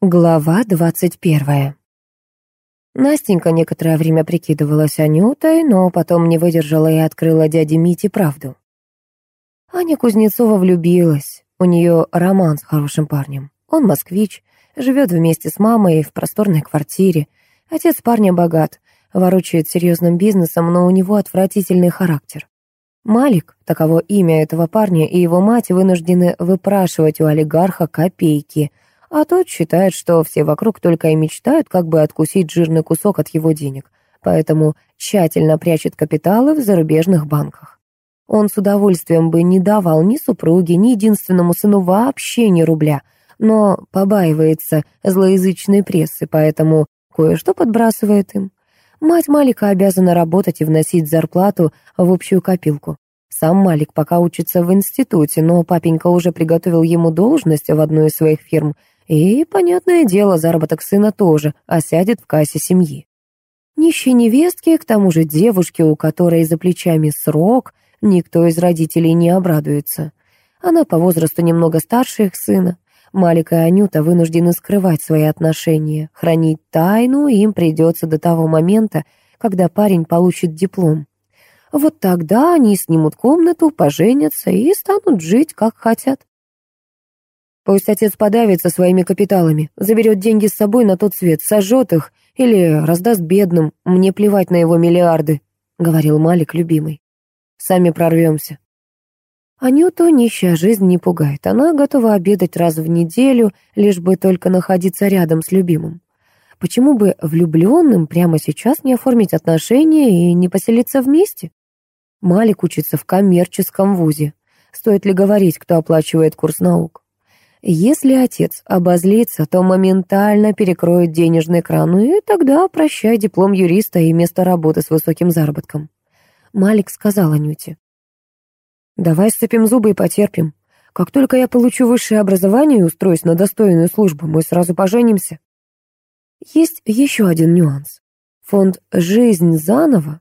Глава двадцать первая. Настенька некоторое время прикидывалась Анютой, но потом не выдержала и открыла дяде Мите правду. Аня Кузнецова влюбилась. У нее роман с хорошим парнем. Он москвич, живет вместе с мамой в просторной квартире. Отец парня богат, ворочает серьезным бизнесом, но у него отвратительный характер. Малик, таково имя этого парня, и его мать вынуждены выпрашивать у олигарха копейки – а тот считает, что все вокруг только и мечтают, как бы откусить жирный кусок от его денег, поэтому тщательно прячет капиталы в зарубежных банках. Он с удовольствием бы не давал ни супруге, ни единственному сыну вообще ни рубля, но побаивается злоязычной прессы, поэтому кое-что подбрасывает им. Мать Малика обязана работать и вносить зарплату в общую копилку. Сам Малик пока учится в институте, но папенька уже приготовил ему должность в одной из своих фирм, и, понятное дело, заработок сына тоже осядет в кассе семьи. Нищей невестке, к тому же девушке, у которой за плечами срок, никто из родителей не обрадуется. Она по возрасту немного старше их сына. Малика и Анюта вынуждены скрывать свои отношения. Хранить тайну им придется до того момента, когда парень получит диплом. Вот тогда они снимут комнату, поженятся и станут жить, как хотят. Пусть отец подавится своими капиталами, заберет деньги с собой на тот свет, сожжет их или раздаст бедным. Мне плевать на его миллиарды», — говорил Малик, любимый. «Сами прорвемся». Анюту нищая жизнь не пугает. Она готова обедать раз в неделю, лишь бы только находиться рядом с любимым. Почему бы влюбленным прямо сейчас не оформить отношения и не поселиться вместе? Малик учится в коммерческом вузе. Стоит ли говорить, кто оплачивает курс наук? Если отец обозлится, то моментально перекроет денежный кран, и тогда прощай диплом юриста и место работы с высоким заработком. Малик сказал Анюте. «Давай сцепим зубы и потерпим. Как только я получу высшее образование и устроюсь на достойную службу, мы сразу поженимся». Есть еще один нюанс. Фонд «Жизнь заново»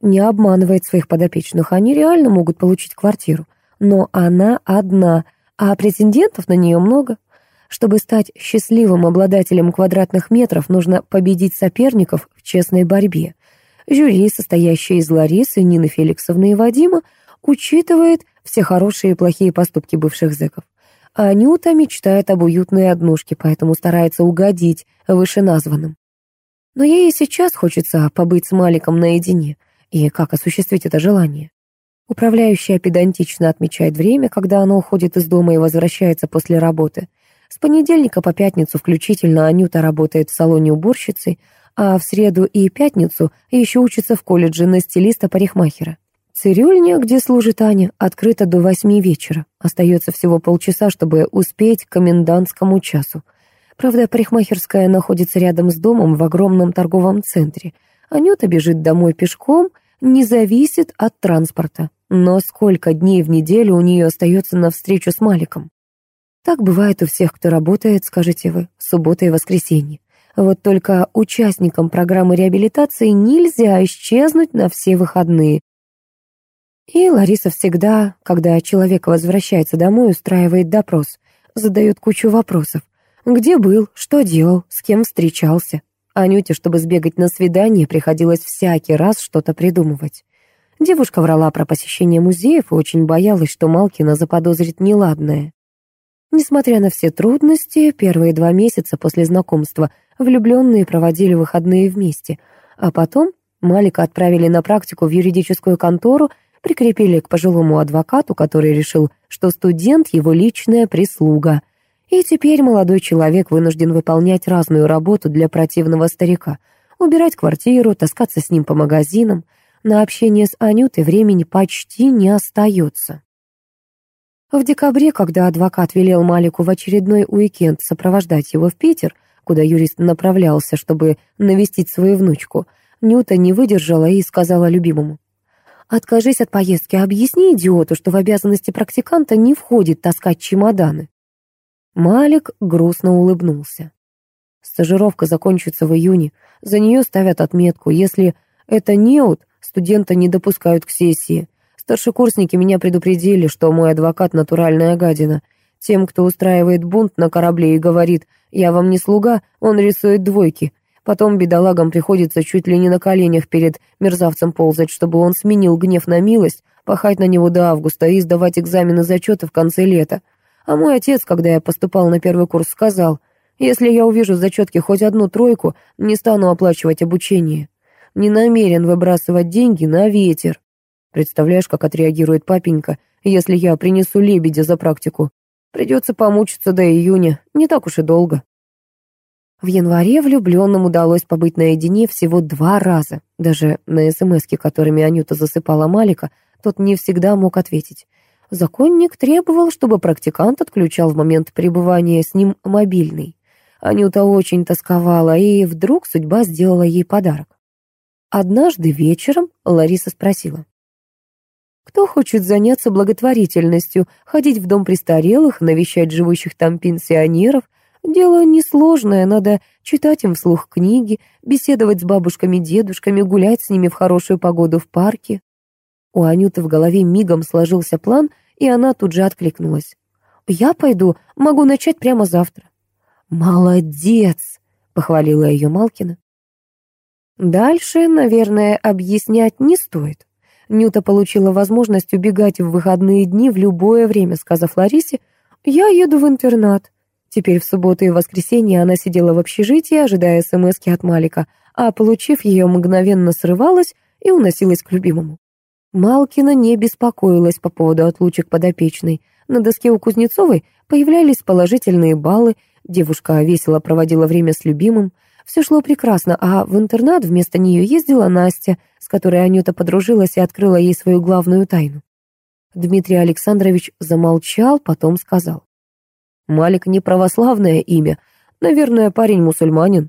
не обманывает своих подопечных. Они реально могут получить квартиру. Но она одна, а претендентов на нее много. Чтобы стать счастливым обладателем квадратных метров, нужно победить соперников в честной борьбе. Жюри, состоящее из Ларисы, Нины Феликсовны и Вадима, учитывает все хорошие и плохие поступки бывших зэков. А Анюта мечтает об уютной однушке, поэтому старается угодить вышеназванным. Но ей и сейчас хочется побыть с Маликом наедине. И как осуществить это желание? Управляющая педантично отмечает время, когда она уходит из дома и возвращается после работы. С понедельника по пятницу включительно Анюта работает в салоне уборщицей, а в среду и пятницу еще учится в колледже на стилиста-парикмахера. Цирюльня, где служит Аня, открыта до восьми вечера. Остается всего полчаса, чтобы успеть к комендантскому часу. Правда, парикмахерская находится рядом с домом в огромном торговом центре. Анюта бежит домой пешком, не зависит от транспорта. Но сколько дней в неделю у нее остается на встречу с Маликом? Так бывает у всех, кто работает, скажете вы, суббота и воскресенье. Вот только участникам программы реабилитации нельзя исчезнуть на все выходные. И Лариса всегда, когда человек возвращается домой, устраивает допрос, задает кучу вопросов. Где был, что делал, с кем встречался. Анюте, чтобы сбегать на свидание, приходилось всякий раз что-то придумывать. Девушка врала про посещение музеев и очень боялась, что Малкина заподозрит неладное. Несмотря на все трудности, первые два месяца после знакомства влюбленные проводили выходные вместе, а потом Малика отправили на практику в юридическую контору, прикрепили к пожилому адвокату, который решил, что студент — его личная прислуга. И теперь молодой человек вынужден выполнять разную работу для противного старика — убирать квартиру, таскаться с ним по магазинам, на общение с Анютой времени почти не остается. В декабре, когда адвокат велел Малику в очередной уикенд сопровождать его в Питер, куда юрист направлялся, чтобы навестить свою внучку, Нюта не выдержала и сказала любимому. «Откажись от поездки, объясни идиоту, что в обязанности практиканта не входит таскать чемоданы». Малик грустно улыбнулся. Стажировка закончится в июне. За нее ставят отметку. Если это неуд, Студента не допускают к сессии. Старшекурсники меня предупредили, что мой адвокат — натуральная гадина. Тем, кто устраивает бунт на корабле и говорит «я вам не слуга», он рисует двойки. Потом бедолагам приходится чуть ли не на коленях перед мерзавцем ползать, чтобы он сменил гнев на милость, пахать на него до августа и сдавать экзамены зачеты в конце лета. А мой отец, когда я поступал на первый курс, сказал, «Если я увижу в зачетке хоть одну тройку, не стану оплачивать обучение. Не намерен выбрасывать деньги на ветер». Представляешь, как отреагирует папенька, если я принесу лебедя за практику? Придется помучиться до июня, не так уж и долго. В январе влюбленным удалось побыть наедине всего два раза. Даже на СМСки, которыми Анюта засыпала Малика, тот не всегда мог ответить. Законник требовал, чтобы практикант отключал в момент пребывания с ним мобильный. Анюта очень тосковала, и вдруг судьба сделала ей подарок. Однажды вечером Лариса спросила. Кто хочет заняться благотворительностью, ходить в дом престарелых, навещать живущих там пенсионеров? Дело несложное, надо читать им вслух книги, беседовать с бабушками-дедушками, гулять с ними в хорошую погоду в парке. У Анюты в голове мигом сложился план, и она тут же откликнулась. «Я пойду, могу начать прямо завтра». «Молодец!» — похвалила ее Малкина. Дальше, наверное, объяснять не стоит. Нюта получила возможность убегать в выходные дни в любое время, сказав Ларисе «Я еду в интернат». Теперь в субботу и воскресенье она сидела в общежитии, ожидая смски от Малика, а, получив ее, мгновенно срывалась и уносилась к любимому. Малкина не беспокоилась по поводу отлучек подопечной. На доске у Кузнецовой появлялись положительные баллы, девушка весело проводила время с любимым, все шло прекрасно, а в интернат вместо нее ездила Настя, с которой Анюта подружилась и открыла ей свою главную тайну. Дмитрий Александрович замолчал, потом сказал. «Малик не православное имя. Наверное, парень мусульманин».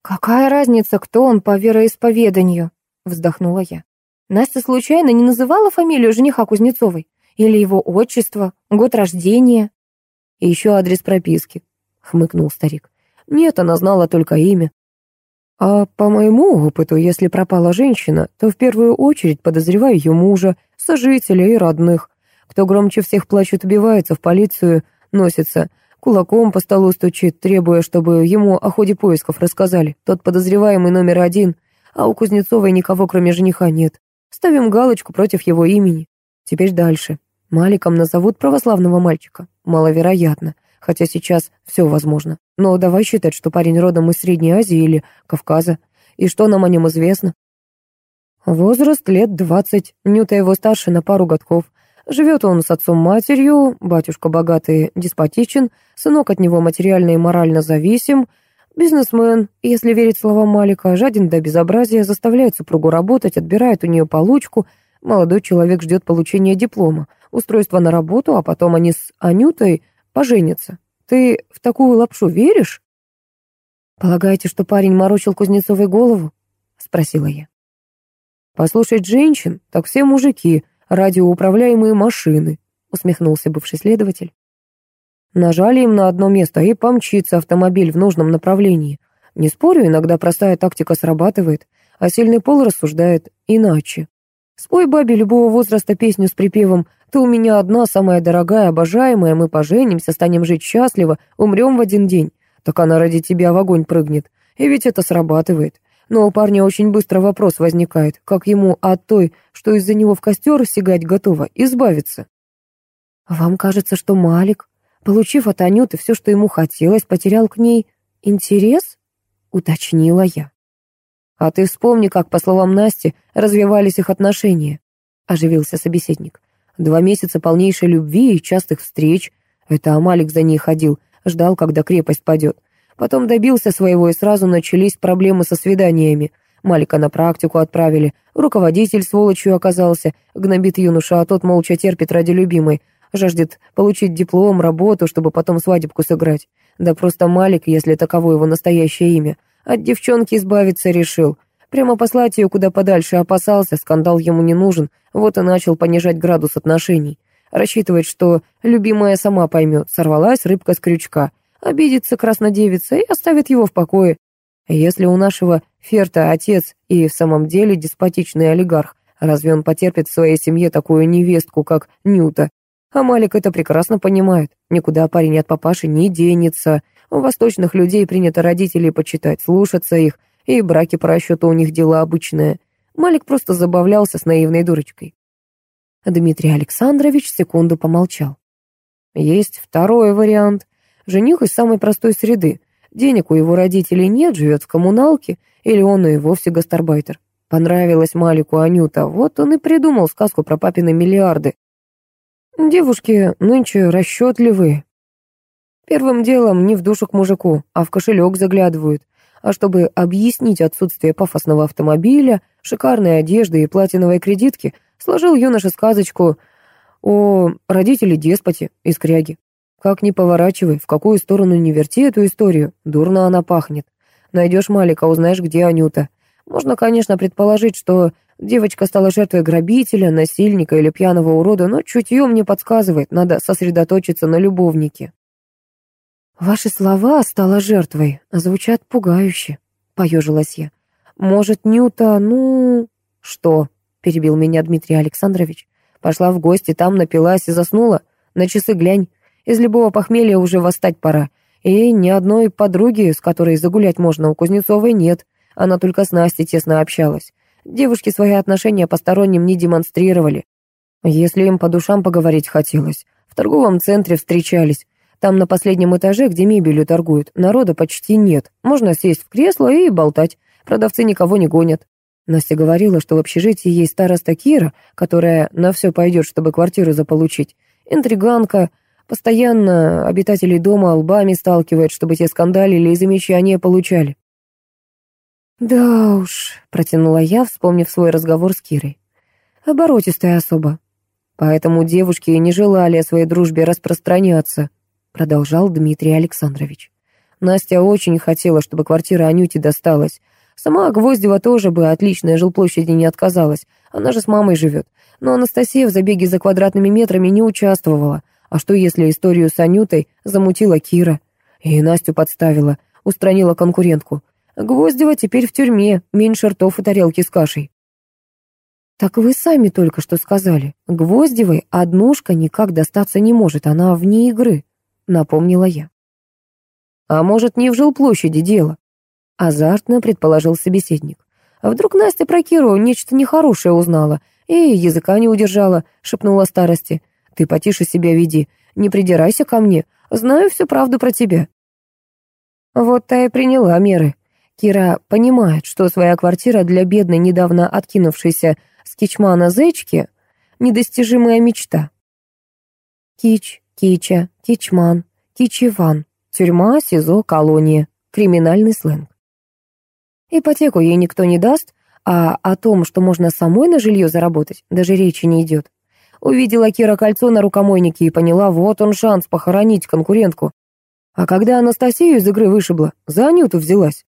«Какая разница, кто он по вероисповеданию?» — вздохнула я. «Настя случайно не называла фамилию жениха Кузнецовой? Или его отчество, год рождения?» «И еще адрес прописки», — хмыкнул старик. «Нет, она знала только имя. А по моему опыту, если пропала женщина, то в первую очередь подозреваю ее мужа, сожителей и родных. Кто громче всех плачет, убивается, в полицию носится, кулаком по столу стучит, требуя, чтобы ему о ходе поисков рассказали. Тот подозреваемый номер один, а у Кузнецовой никого, кроме жениха, нет. Ставим галочку против его имени. Теперь дальше. Маликом назовут православного мальчика. Маловероятно хотя сейчас все возможно. Но давай считать, что парень родом из Средней Азии или Кавказа. И что нам о нем известно? Возраст лет двадцать, Нюта его старше на пару годков. Живет он с отцом-матерью, батюшка богатый, деспотичен, сынок от него материально и морально зависим, бизнесмен, если верить словам Малика, жаден до безобразия, заставляет супругу работать, отбирает у нее получку, молодой человек ждет получения диплома, устройства на работу, а потом они с Анютой поженятся. Ты в такую лапшу веришь?» «Полагаете, что парень морочил Кузнецовой голову?» — спросила я. «Послушать женщин, так все мужики, радиоуправляемые машины», — усмехнулся бывший следователь. Нажали им на одно место, и помчится автомобиль в нужном направлении. Не спорю, иногда простая тактика срабатывает, а сильный пол рассуждает иначе. Спой бабе любого возраста песню с припевом «Ты у меня одна, самая дорогая, обожаемая, мы поженимся, станем жить счастливо, умрем в один день». Так она ради тебя в огонь прыгнет. И ведь это срабатывает. Но у парня очень быстро вопрос возникает, как ему от той, что из-за него в костер сигать готова, избавиться. «Вам кажется, что Малик, получив от Анюты все, что ему хотелось, потерял к ней интерес?» — уточнила я. «А ты вспомни, как, по словам Насти, развивались их отношения», — оживился собеседник. «Два месяца полнейшей любви и частых встреч. Это Амалик за ней ходил, ждал, когда крепость падет. Потом добился своего, и сразу начались проблемы со свиданиями. Малика на практику отправили, руководитель сволочью оказался, гнобит юноша, а тот молча терпит ради любимой, жаждет получить диплом, работу, чтобы потом свадебку сыграть. Да просто Малик, если таково его настоящее имя — от девчонки избавиться решил. Прямо послать ее куда подальше опасался, скандал ему не нужен, вот и начал понижать градус отношений. Рассчитывает, что любимая сама поймет, сорвалась рыбка с крючка, обидится краснодевица и оставит его в покое. Если у нашего Ферта отец и в самом деле деспотичный олигарх, разве он потерпит в своей семье такую невестку, как Нюта? А Малик это прекрасно понимает. Никуда парень от папаши не денется. У восточных людей принято родителей почитать, слушаться их, и браки по расчету у них дело обычное. Малик просто забавлялся с наивной дурочкой. Дмитрий Александрович секунду помолчал. Есть второй вариант. Жених из самой простой среды. Денег у его родителей нет, живет в коммуналке, или он и вовсе гастарбайтер. Понравилась Малику Анюта, вот он и придумал сказку про папины миллиарды. Девушки нынче расчетливые. Первым делом не в душу к мужику, а в кошелек заглядывают. А чтобы объяснить отсутствие пафосного автомобиля, шикарной одежды и платиновой кредитки, сложил юноша сказочку о родителе-деспоте из кряги. Как ни поворачивай, в какую сторону не верти эту историю, дурно она пахнет. Найдешь Малика, узнаешь, где Анюта. Можно, конечно, предположить, что девочка стала жертвой грабителя, насильника или пьяного урода, но чутье мне подсказывает, надо сосредоточиться на любовнике. «Ваши слова «стала жертвой» звучат пугающе», — поежилась я. «Может, Нюта, ну...» «Что?» — перебил меня Дмитрий Александрович. «Пошла в гости, там напилась и заснула. На часы глянь. Из любого похмелья уже восстать пора. И ни одной подруги, с которой загулять можно, у Кузнецовой нет. Она только с Настей тесно общалась. Девушки свои отношения посторонним не демонстрировали. Если им по душам поговорить хотелось, в торговом центре встречались. Там на последнем этаже, где мебелью торгуют, народа почти нет. Можно сесть в кресло и болтать. Продавцы никого не гонят. Настя говорила, что в общежитии есть староста Кира, которая на все пойдет, чтобы квартиру заполучить. Интриганка, постоянно обитателей дома лбами сталкивает, чтобы те скандалили и замечания получали. «Да уж», — протянула я, вспомнив свой разговор с Кирой. «Оборотистая особа. Поэтому девушки не желали о своей дружбе распространяться», — продолжал Дмитрий Александрович. Настя очень хотела, чтобы квартира Анюте досталась. Сама Гвоздева тоже бы отличной жилплощади не отказалась. Она же с мамой живет. Но Анастасия в забеге за квадратными метрами не участвовала. А что, если историю с Анютой замутила Кира? И Настю подставила, устранила конкурентку. Гвоздева теперь в тюрьме, меньше ртов и тарелки с кашей. Так вы сами только что сказали. Гвоздевой однушка никак достаться не может, она вне игры, напомнила я. А может, не в жилплощади дело? Азартно предположил собеседник. А вдруг Настя про Киру нечто нехорошее узнала и языка не удержала, шепнула старости. Ты потише себя веди, не придирайся ко мне, знаю всю правду про тебя. Вот та и приняла меры, Кира понимает, что своя квартира для бедной, недавно откинувшейся с кичмана зечки — недостижимая мечта. Кич, кича, кичман, кичиван, тюрьма, СИЗО, колония, криминальный сленг. Ипотеку ей никто не даст, а о том, что можно самой на жилье заработать, даже речи не идет. Увидела Кира кольцо на рукомойнике и поняла, вот он шанс похоронить конкурентку. А когда Анастасию из игры вышибла, за Анюту взялась.